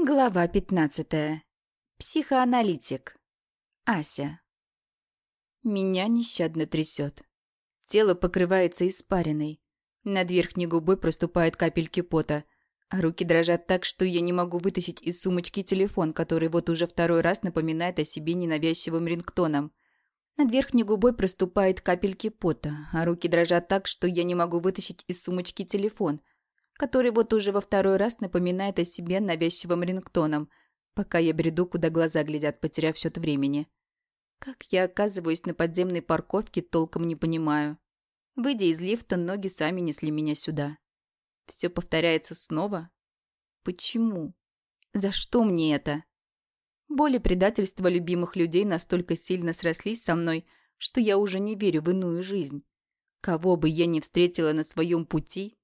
Глава 15. Психоаналитик. Ася. Меня нещадно трясет. Тело покрывается испариной. Над верхней губой проступают капельки пота, руки дрожат так, что я не могу вытащить из сумочки телефон, который вот уже второй раз напоминает о себе ненавязчивым рингтоном. Над верхней губой проступают капельки пота, а руки дрожат так, что я не могу вытащить из сумочки телефон – который вот уже во второй раз напоминает о себе навязчивым рингтоном, пока я бреду, куда глаза глядят, потеряв счет времени. Как я оказываюсь на подземной парковке, толком не понимаю. Выйдя из лифта, ноги сами несли меня сюда. Все повторяется снова? Почему? За что мне это? Боли предательства любимых людей настолько сильно срослись со мной, что я уже не верю в иную жизнь. Кого бы я ни встретила на своем пути,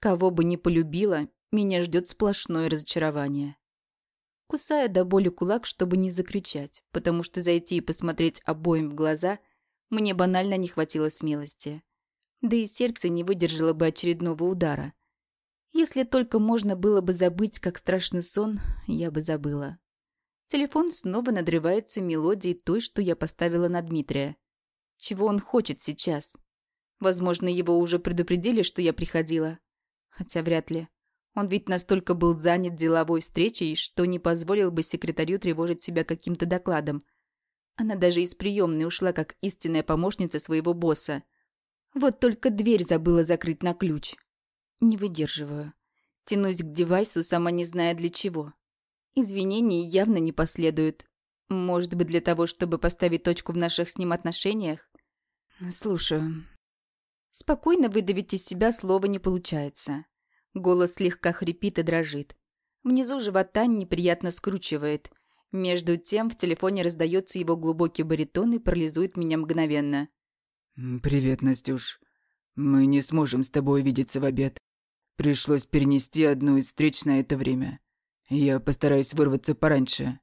Кого бы ни полюбила, меня ждет сплошное разочарование. Кусаю до боли кулак, чтобы не закричать, потому что зайти и посмотреть обоим в глаза мне банально не хватило смелости. Да и сердце не выдержало бы очередного удара. Если только можно было бы забыть, как страшный сон, я бы забыла. Телефон снова надрывается мелодией той, что я поставила на Дмитрия. Чего он хочет сейчас? Возможно, его уже предупредили, что я приходила. Хотя вряд ли. Он ведь настолько был занят деловой встречей, что не позволил бы секретарю тревожить себя каким-то докладом. Она даже из приемной ушла как истинная помощница своего босса. Вот только дверь забыла закрыть на ключ. Не выдерживаю. Тянусь к девайсу, сама не зная для чего. Извинений явно не последует. Может быть, для того, чтобы поставить точку в наших с ним отношениях? Слушаю. Спокойно выдавить из себя слово не получается. Голос слегка хрипит и дрожит. Внизу живота неприятно скручивает. Между тем в телефоне раздается его глубокий баритон и парализует меня мгновенно. «Привет, Настюш. Мы не сможем с тобой видеться в обед. Пришлось перенести одну из встреч на это время. Я постараюсь вырваться пораньше.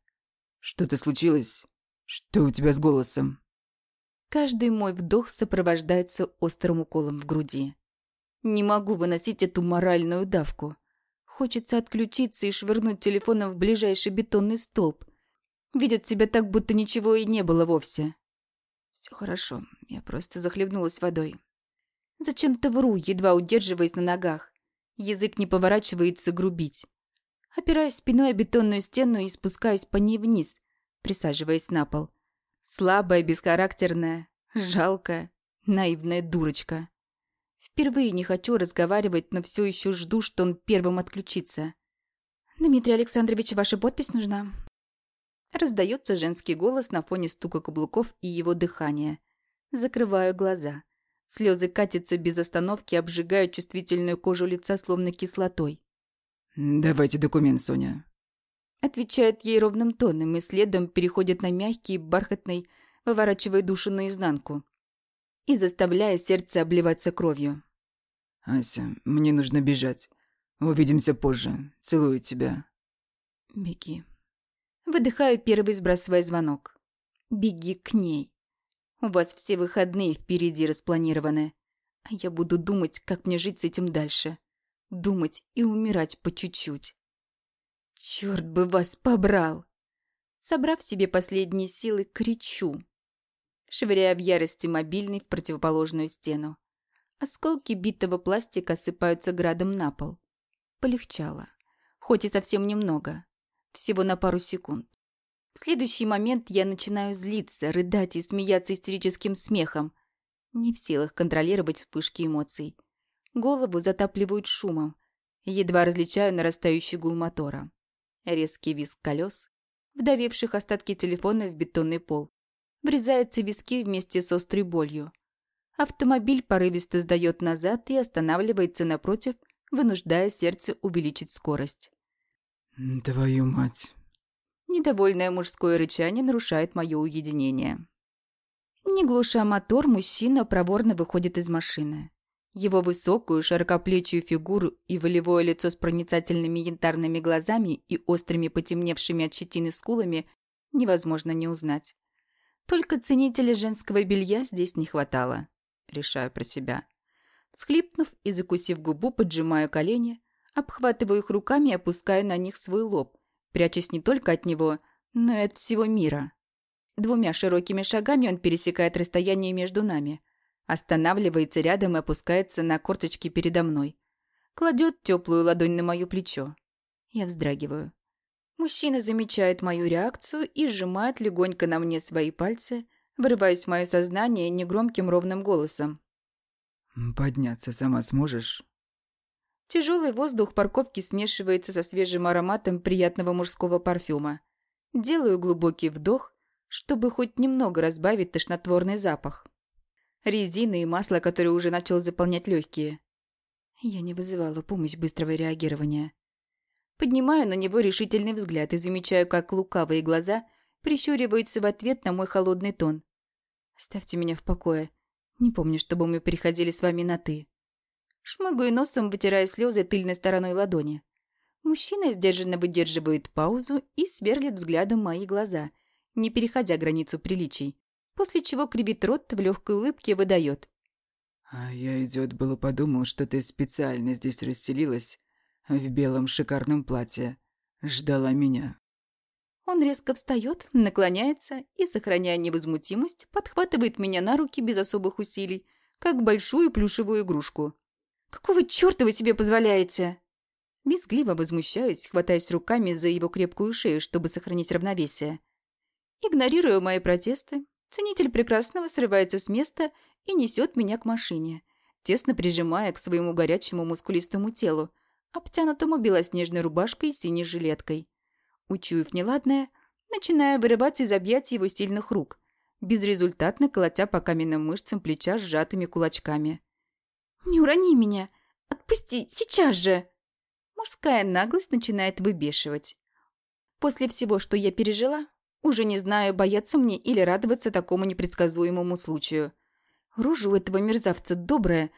Что-то случилось? Что у тебя с голосом?» Каждый мой вдох сопровождается острым уколом в груди. Не могу выносить эту моральную давку. Хочется отключиться и швырнуть телефоном в ближайший бетонный столб. Видят себя так, будто ничего и не было вовсе. Все хорошо, я просто захлебнулась водой. Зачем-то вру, едва удерживаясь на ногах. Язык не поворачивается грубить. Опираюсь спиной о бетонную стену и спускаюсь по ней вниз, присаживаясь на пол. Слабая, бесхарактерная, жалкая, наивная дурочка. Впервые не хочу разговаривать, но все еще жду, что он первым отключится. «Дмитрий Александрович, ваша подпись нужна?» Раздается женский голос на фоне стука каблуков и его дыхания. Закрываю глаза. Слезы катятся без остановки, обжигая чувствительную кожу лица словно кислотой. «Давайте документ, Соня», Отвечает ей ровным тоном и следом переходит на мягкий, бархатный, выворачивая душу наизнанку. И заставляя сердце обливаться кровью. «Ася, мне нужно бежать. Увидимся позже. Целую тебя». «Беги». Выдыхаю первый, сбрасывая звонок. «Беги к ней. У вас все выходные впереди распланированы. А я буду думать, как мне жить с этим дальше. Думать и умирать по чуть-чуть. Черт бы вас побрал! Собрав себе последние силы, кричу, швыряя в ярости мобильный в противоположную стену. Осколки битого пластика сыпаются градом на пол. Полегчало. Хоть и совсем немного. Всего на пару секунд. В следующий момент я начинаю злиться, рыдать и смеяться истерическим смехом. Не в силах контролировать вспышки эмоций. Голову затапливают шумом. Едва различаю нарастающий гул мотора. Резкий визг колес, вдавивших остатки телефона в бетонный пол. Врезаются виски вместе с острой болью. Автомобиль порывисто сдает назад и останавливается напротив, вынуждая сердце увеличить скорость. «Твою мать!» Недовольное мужское рычание нарушает мое уединение. Не глуша мотор, мужчина проворно выходит из машины. Его высокую, широкоплечью фигуру и волевое лицо с проницательными янтарными глазами и острыми потемневшими от щетины скулами невозможно не узнать. Только ценителя женского белья здесь не хватало. Решаю про себя. Схлипнув и закусив губу, поджимаю колени, обхватываю их руками и опускаю на них свой лоб, прячась не только от него, но и от всего мира. Двумя широкими шагами он пересекает расстояние между нами, останавливается рядом и опускается на корточки передо мной. Кладет теплую ладонь на мое плечо. Я вздрагиваю. Мужчина замечает мою реакцию и сжимает легонько на мне свои пальцы, вырываясь в мое сознание негромким ровным голосом. «Подняться сама сможешь?» Тяжелый воздух парковки смешивается со свежим ароматом приятного мужского парфюма. Делаю глубокий вдох, чтобы хоть немного разбавить тошнотворный запах. Резина и масло, которое уже начало заполнять легкие. Я не вызывала помощь быстрого реагирования. Поднимаю на него решительный взгляд и замечаю, как лукавые глаза прищуриваются в ответ на мой холодный тон. «Оставьте меня в покое. Не помню, чтобы мы переходили с вами на «ты». Шмыгаю носом, вытирая слезы тыльной стороной ладони. Мужчина сдержанно выдерживает паузу и сверлит взглядом мои глаза, не переходя границу приличий, после чего кривит рот в легкой улыбке выдает. «А я, идет было подумал, что ты специально здесь расселилась, в белом шикарном платье. Ждала меня». Он резко встает, наклоняется и, сохраняя невозмутимость, подхватывает меня на руки без особых усилий, как большую плюшевую игрушку. «Какого чёрта вы себе позволяете?» Визгливо возмущаюсь, хватаясь руками за его крепкую шею, чтобы сохранить равновесие. Игнорируя мои протесты, ценитель прекрасного срывается с места и несет меня к машине, тесно прижимая к своему горячему мускулистому телу, обтянутому белоснежной рубашкой и синей жилеткой. Учуяв неладное, начинаю вырывать из объятий его сильных рук, безрезультатно колотя по каменным мышцам плеча сжатыми кулачками. «Не урони меня! Отпусти! Сейчас же!» Мужская наглость начинает выбешивать. После всего, что я пережила, уже не знаю, бояться мне или радоваться такому непредсказуемому случаю. Рожа у этого мерзавца добрая,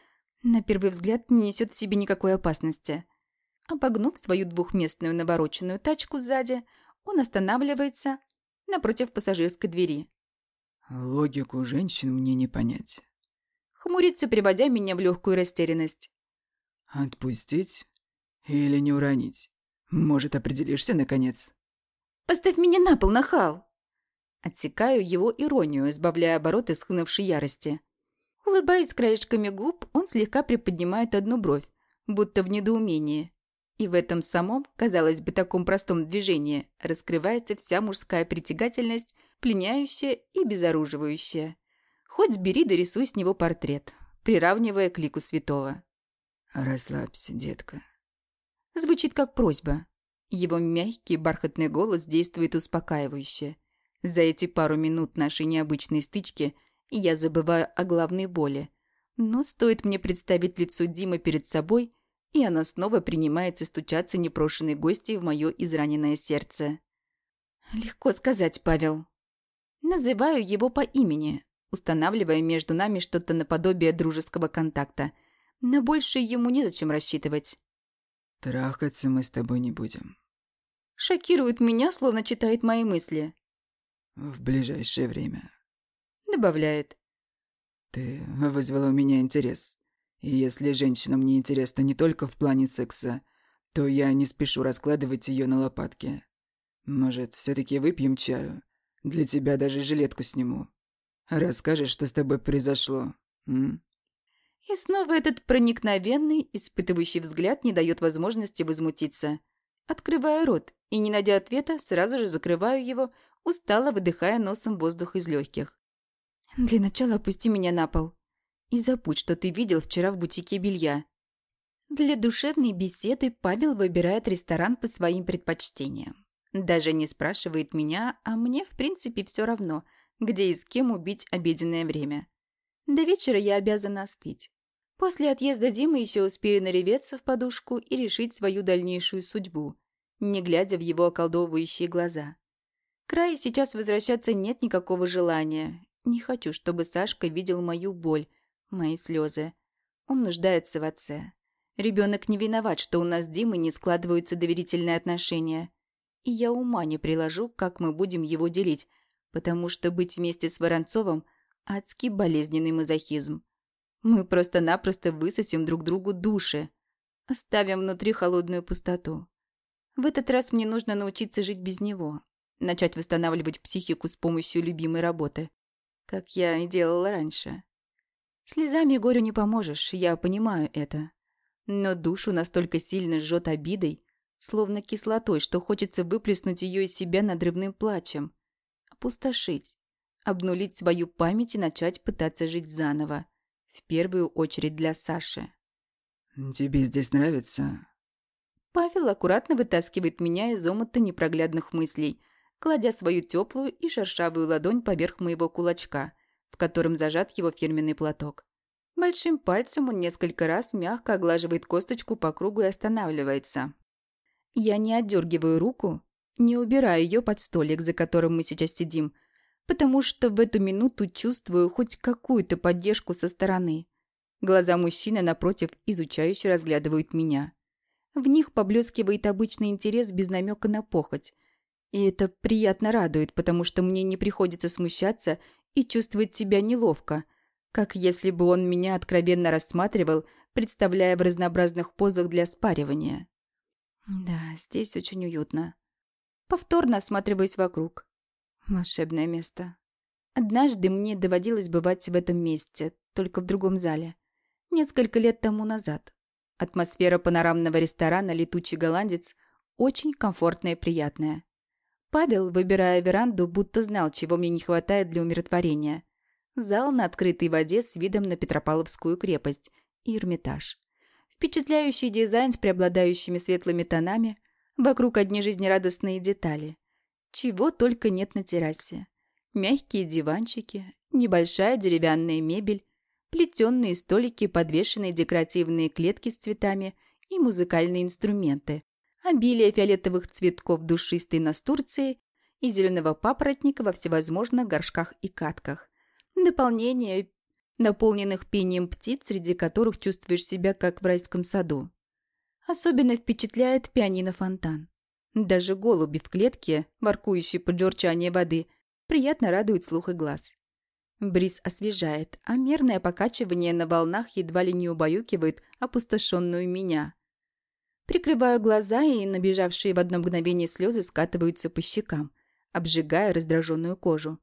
на первый взгляд не несет в себе никакой опасности. Обогнув свою двухместную навороченную тачку сзади, он останавливается напротив пассажирской двери. «Логику женщин мне не понять». Хмурится, приводя меня в легкую растерянность. «Отпустить или не уронить? Может, определишься, наконец?» «Поставь меня на пол, нахал!» Отсекаю его иронию, избавляя обороты схлынувшей ярости. Улыбаясь краешками губ, он слегка приподнимает одну бровь, будто в недоумении. И в этом самом, казалось бы, таком простом движении раскрывается вся мужская притягательность, пленяющая и безоруживающая. Хоть сбери дорисуй с него портрет, приравнивая к лику святого. «Расслабься, детка». Звучит как просьба. Его мягкий бархатный голос действует успокаивающе. За эти пару минут нашей необычной стычки я забываю о главной боли. Но стоит мне представить лицо Димы перед собой – и она снова принимается стучаться непрошенной гостьей в мое израненное сердце. Легко сказать, Павел. Называю его по имени, устанавливая между нами что-то наподобие дружеского контакта. Но больше ему незачем рассчитывать. Трахаться мы с тобой не будем. Шокирует меня, словно читает мои мысли. В ближайшее время. Добавляет. Ты вызвала у меня интерес. И если женщинам не интересно не только в плане секса, то я не спешу раскладывать ее на лопатки. Может, все таки выпьем чаю? Для тебя даже жилетку сниму. Расскажешь, что с тобой произошло, м? И снова этот проникновенный, испытывающий взгляд не дает возможности возмутиться. Открываю рот и, не найдя ответа, сразу же закрываю его, устало выдыхая носом воздух из легких. «Для начала опусти меня на пол», и забудь, что ты видел вчера в бутике белья. Для душевной беседы Павел выбирает ресторан по своим предпочтениям. Даже не спрашивает меня, а мне, в принципе, все равно, где и с кем убить обеденное время. До вечера я обязана остыть. После отъезда Димы еще успею нареветься в подушку и решить свою дальнейшую судьбу, не глядя в его околдовывающие глаза. Край сейчас возвращаться нет никакого желания. Не хочу, чтобы Сашка видел мою боль, Мои слезы. Он нуждается в отце. Ребенок не виноват, что у нас с Димой не складываются доверительные отношения. И я ума не приложу, как мы будем его делить, потому что быть вместе с Воронцовым – адский болезненный мазохизм. Мы просто-напросто высосем друг другу души, оставим внутри холодную пустоту. В этот раз мне нужно научиться жить без него, начать восстанавливать психику с помощью любимой работы, как я и делала раньше. Слезами горю не поможешь, я понимаю это. Но душу настолько сильно жжет обидой, словно кислотой, что хочется выплеснуть ее из себя надрывным плачем. Опустошить, обнулить свою память и начать пытаться жить заново. В первую очередь для Саши. «Тебе здесь нравится?» Павел аккуратно вытаскивает меня из омута непроглядных мыслей, кладя свою теплую и шершавую ладонь поверх моего кулачка, в котором зажат его фирменный платок. Большим пальцем он несколько раз мягко оглаживает косточку по кругу и останавливается. Я не отдергиваю руку, не убираю ее под столик, за которым мы сейчас сидим, потому что в эту минуту чувствую хоть какую-то поддержку со стороны. Глаза мужчины, напротив, изучающе разглядывают меня. В них поблескивает обычный интерес без намека на похоть. И это приятно радует, потому что мне не приходится смущаться и чувствовать себя неловко, как если бы он меня откровенно рассматривал, представляя в разнообразных позах для спаривания. Да, здесь очень уютно. Повторно осматриваюсь вокруг. Волшебное место. Однажды мне доводилось бывать в этом месте, только в другом зале. Несколько лет тому назад. Атмосфера панорамного ресторана «Летучий голландец» очень комфортная и приятная. Павел, выбирая веранду, будто знал, чего мне не хватает для умиротворения. Зал на открытой воде с видом на Петропавловскую крепость и Эрмитаж. Впечатляющий дизайн с преобладающими светлыми тонами, вокруг одни жизнерадостные детали. Чего только нет на террасе. Мягкие диванчики, небольшая деревянная мебель, плетеные столики, подвешенные декоративные клетки с цветами и музыкальные инструменты, обилие фиолетовых цветков душистой настурции и зеленого папоротника во всевозможных горшках и катках. Дополнение наполненных пением птиц, среди которых чувствуешь себя как в райском саду. Особенно впечатляет пианино-фонтан. Даже голуби в клетке, воркующие под журчание воды, приятно радуют слух и глаз. Бриз освежает, а мерное покачивание на волнах едва ли не убаюкивает опустошенную меня. Прикрываю глаза, и набежавшие в одно мгновение слезы скатываются по щекам, обжигая раздраженную кожу.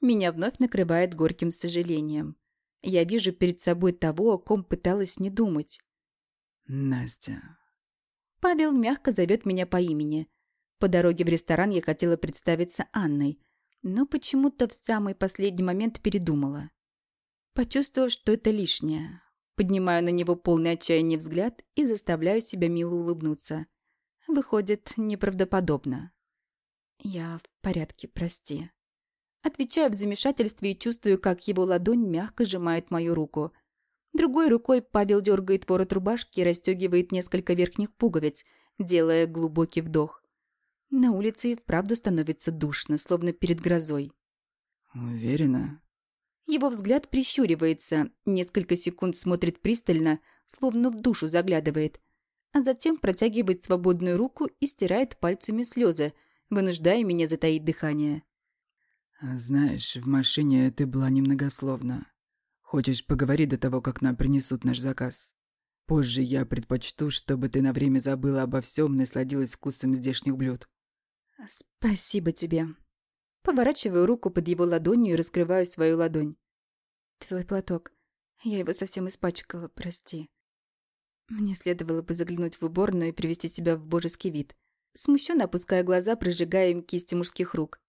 Меня вновь накрывает горьким сожалением. Я вижу перед собой того, о ком пыталась не думать. «Настя». Павел мягко зовет меня по имени. По дороге в ресторан я хотела представиться Анной, но почему-то в самый последний момент передумала. Почувствовав, что это лишнее, поднимаю на него полный отчаяния взгляд и заставляю себя мило улыбнуться. Выходит, неправдоподобно. «Я в порядке, прости». Отвечаю в замешательстве и чувствую, как его ладонь мягко сжимает мою руку. Другой рукой Павел дергает ворот рубашки и расстегивает несколько верхних пуговиц, делая глубокий вдох. На улице и вправду становится душно, словно перед грозой. «Уверена?» Его взгляд прищуривается, несколько секунд смотрит пристально, словно в душу заглядывает, а затем протягивает свободную руку и стирает пальцами слезы, вынуждая меня затаить дыхание. «Знаешь, в машине ты была немногословна. Хочешь поговорить до того, как нам принесут наш заказ? Позже я предпочту, чтобы ты на время забыла обо всем, насладилась вкусом здешних блюд». «Спасибо тебе». Поворачиваю руку под его ладонью и раскрываю свою ладонь. «Твой платок. Я его совсем испачкала, прости. Мне следовало бы заглянуть в уборную и привести себя в божеский вид. Смущенно опуская глаза, прожигая им кисти мужских рук.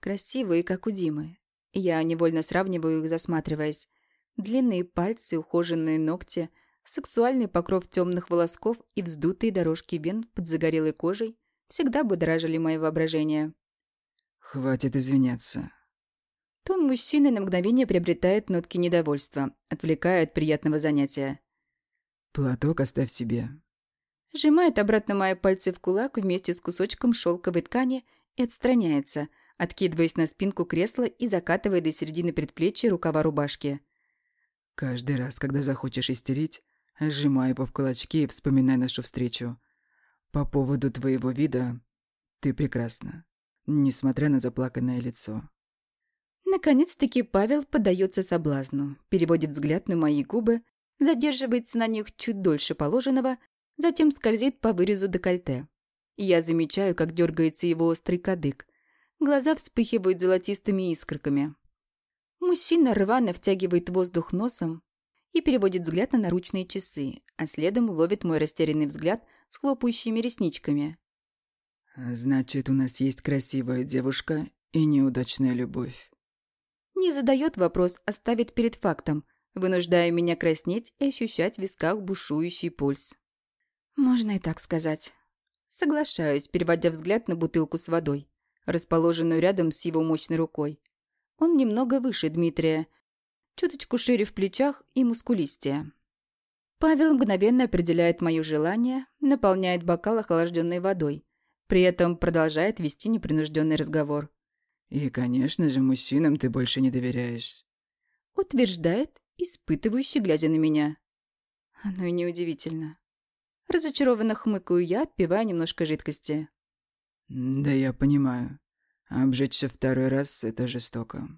Красивые, как у Димы. Я невольно сравниваю их, засматриваясь. Длинные пальцы, ухоженные ногти, сексуальный покров темных волосков и вздутые дорожки вен под загорелой кожей всегда будоражили мое воображение. «Хватит извиняться». Тон мужчины на мгновение приобретает нотки недовольства, отвлекая от приятного занятия. «Платок оставь себе». Сжимает обратно мои пальцы в кулак вместе с кусочком шелковой ткани и отстраняется – откидываясь на спинку кресла и закатывая до середины предплечья рукава рубашки. «Каждый раз, когда захочешь истерить, сжимай его в кулачки и вспоминай нашу встречу. По поводу твоего вида ты прекрасна, несмотря на заплаканное лицо». Наконец-таки Павел поддается соблазну, переводит взгляд на мои губы, задерживается на них чуть дольше положенного, затем скользит по вырезу декольте. Я замечаю, как дергается его острый кадык. Глаза вспыхивают золотистыми искорками. Мужчина рвано втягивает воздух носом и переводит взгляд на наручные часы, а следом ловит мой растерянный взгляд с хлопающими ресничками. «Значит, у нас есть красивая девушка и неудачная любовь». Не задает вопрос, а ставит перед фактом, вынуждая меня краснеть и ощущать в висках бушующий пульс. Можно и так сказать. Соглашаюсь, переводя взгляд на бутылку с водой, расположенную рядом с его мощной рукой. Он немного выше Дмитрия, чуточку шире в плечах и мускулистее. Павел мгновенно определяет мое желание, наполняет бокал охлажденной водой, при этом продолжает вести непринужденный разговор. «И, конечно же, мужчинам ты больше не доверяешь». Утверждает, испытывающий, глядя на меня. Оно и неудивительно. Разочарованно хмыкаю я, отпивая немножко жидкости. «Да я понимаю. Обжечься второй раз — это жестоко».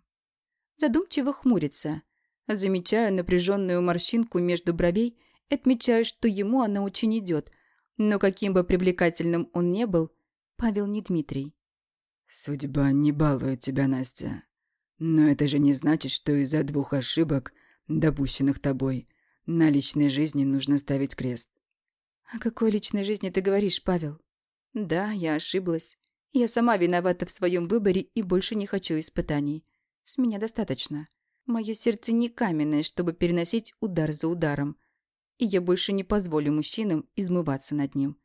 Задумчиво хмурится. Замечаю напряженную морщинку между бровей и отмечаю, что ему она очень идет. Но каким бы привлекательным он не был, Павел не Дмитрий. «Судьба не балует тебя, Настя. Но это же не значит, что из-за двух ошибок, допущенных тобой, на личной жизни нужно ставить крест. «О какой личной жизни ты говоришь, Павел?» «Да, я ошиблась. Я сама виновата в своем выборе и больше не хочу испытаний. С меня достаточно. Мое сердце не каменное, чтобы переносить удар за ударом. И я больше не позволю мужчинам измываться над ним.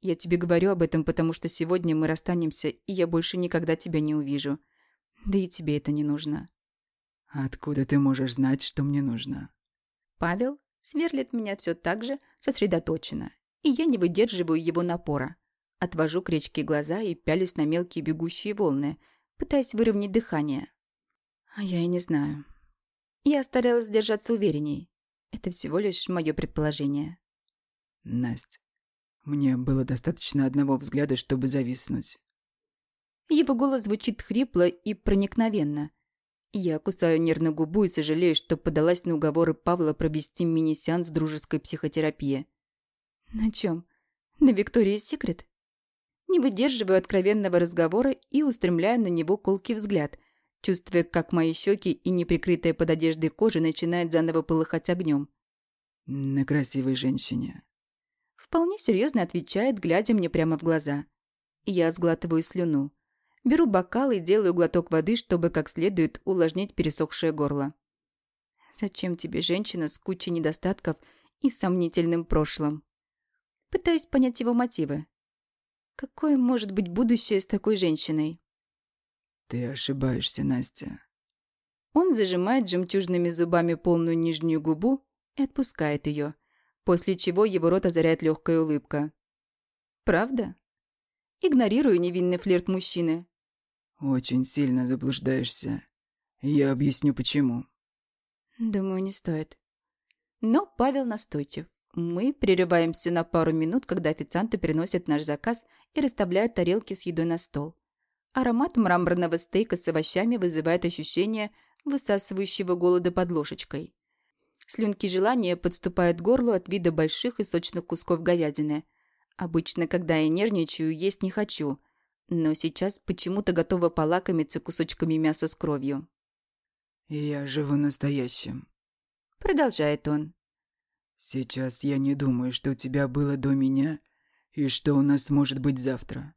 Я тебе говорю об этом, потому что сегодня мы расстанемся, и я больше никогда тебя не увижу. Да и тебе это не нужно». «Откуда ты можешь знать, что мне нужно?» Павел сверлит меня все так же сосредоточенно, и я не выдерживаю его напора. Отвожу к речке глаза и пялюсь на мелкие бегущие волны, пытаясь выровнять дыхание. А я и не знаю. Я старалась держаться уверенней. Это всего лишь мое предположение. Настя, мне было достаточно одного взгляда, чтобы зависнуть. Его голос звучит хрипло и проникновенно. Я кусаю нервно губу и сожалею, что подалась на уговоры Павла провести мини-сеанс дружеской психотерапии. На чем? На Виктории Секрет? Не выдерживаю откровенного разговора и устремляю на него колкий взгляд, чувствуя, как мои щеки и неприкрытая под одеждой кожа начинает заново полыхать огнем. «На красивой женщине». Вполне серьезно отвечает, глядя мне прямо в глаза. Я сглатываю слюну. Беру бокал и делаю глоток воды, чтобы как следует увлажнить пересохшее горло. «Зачем тебе женщина с кучей недостатков и сомнительным прошлым?» Пытаюсь понять его мотивы. Какое может быть будущее с такой женщиной? Ты ошибаешься, Настя. Он зажимает жемчужными зубами полную нижнюю губу и отпускает ее, после чего его рот озаряет легкая улыбка. Правда? Игнорирую невинный флирт мужчины. Очень сильно заблуждаешься. Я объясню, почему. Думаю, не стоит. Но Павел настойчив. Мы прерываемся на пару минут, когда официанты приносят наш заказ и расставляют тарелки с едой на стол. Аромат мраморного стейка с овощами вызывает ощущение высасывающего голода под ложечкой. Слюнки желания подступают к горлу от вида больших и сочных кусков говядины. Обычно, когда я нервничаю, есть не хочу, но сейчас почему-то готова полакомиться кусочками мяса с кровью. «Я живу настоящим», — продолжает он. Сейчас я не думаю, что у тебя было до меня и что у нас может быть завтра.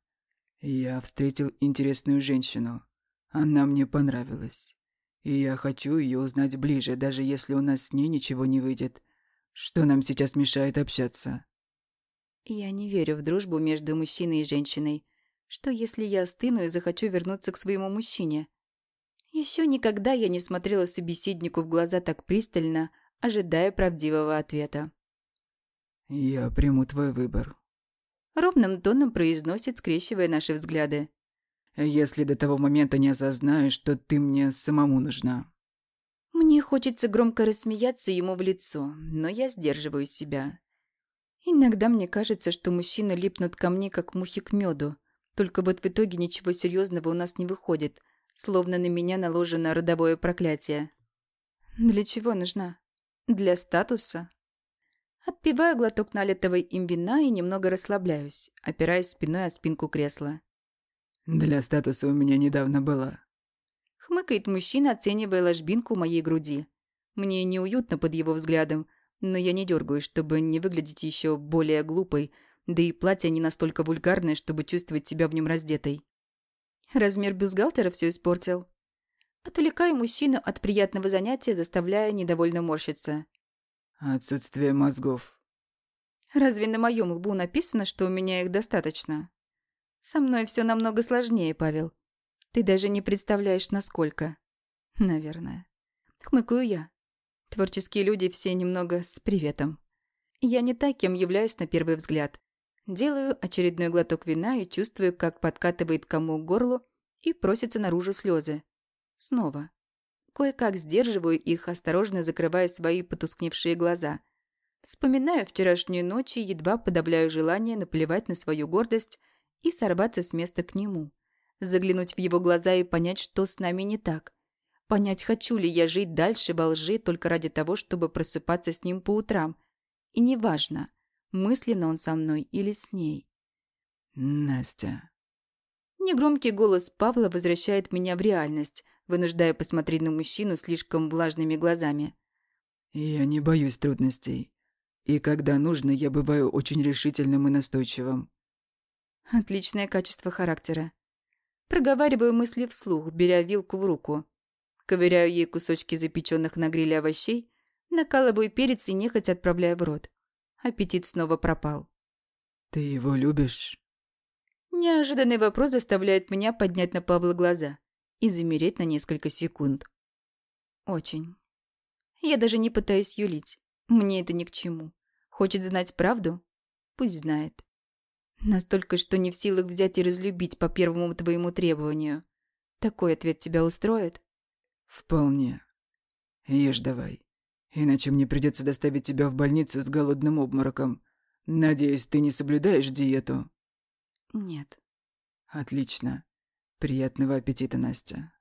Я встретил интересную женщину. Она мне понравилась. И я хочу ее узнать ближе, даже если у нас с ней ничего не выйдет. Что нам сейчас мешает общаться? Я не верю в дружбу между мужчиной и женщиной. Что если я остыну и захочу вернуться к своему мужчине? Еще никогда я не смотрела собеседнику в глаза так пристально, ожидая правдивого ответа. «Я приму твой выбор», — ровным тоном произносит, скрещивая наши взгляды. «Если до того момента не осознаю, что ты мне самому нужна». Мне хочется громко рассмеяться ему в лицо, но я сдерживаю себя. Иногда мне кажется, что мужчины липнут ко мне, как мухи к меду. Только вот в итоге ничего серьезного у нас не выходит, словно на меня наложено родовое проклятие. Для чего нужна? Для статуса? Отпиваю глоток налитого им вина и немного расслабляюсь, опираясь спиной о спинку кресла. «Для статуса у меня недавно была». Хмыкает мужчина, оценивая ложбинку моей груди. Мне неуютно под его взглядом, но я не дергаюсь, чтобы не выглядеть еще более глупой, да и платье не настолько вульгарное, чтобы чувствовать себя в нем раздетой. Размер бюстгальтера все испортил. Отвлекаю мужчину от приятного занятия, заставляя недовольно морщиться. Отсутствие мозгов. Разве на моем лбу написано, что у меня их достаточно? Со мной все намного сложнее, Павел. Ты даже не представляешь, насколько. Наверное. Хмыкаю я. Творческие люди все немного с приветом. Я не так, кем являюсь на первый взгляд. Делаю очередной глоток вина и чувствую, как подкатывает кому к горлу и просятся наружу слезы. Снова. Кое-как сдерживаю их, осторожно закрывая свои потускневшие глаза. Вспоминаю вчерашнюю ночь и едва подавляю желание наплевать на свою гордость и сорваться с места к нему. Заглянуть в его глаза и понять, что с нами не так. Понять, хочу ли я жить дальше во лжи только ради того, чтобы просыпаться с ним по утрам. И неважно, мысленно он со мной или с ней. «Настя». Негромкий голос Павла возвращает меня в реальность, вынуждая посмотреть на мужчину слишком влажными глазами. «Я не боюсь трудностей. И когда нужно, я бываю очень решительным и настойчивым». Отличное качество характера. Проговариваю мысли вслух, беря вилку в руку. Ковыряю ей кусочки запеченных на гриле овощей, накалываю перец и нехотя отправляю в рот. Аппетит снова пропал. «Ты его любишь?» Неожиданный вопрос заставляет меня поднять на Павла глаза и замереть на несколько секунд. Очень. Я даже не пытаюсь юлить. Мне это ни к чему. Хочет знать правду? Пусть знает. Настолько, что не в силах взять и разлюбить по первому твоему требованию. Такой ответ тебя устроит? Вполне. Ешь давай. Иначе мне придется доставить тебя в больницу с голодным обмороком. Надеюсь, ты не соблюдаешь диету? Нет. Отлично. Приятного аппетита, Настя.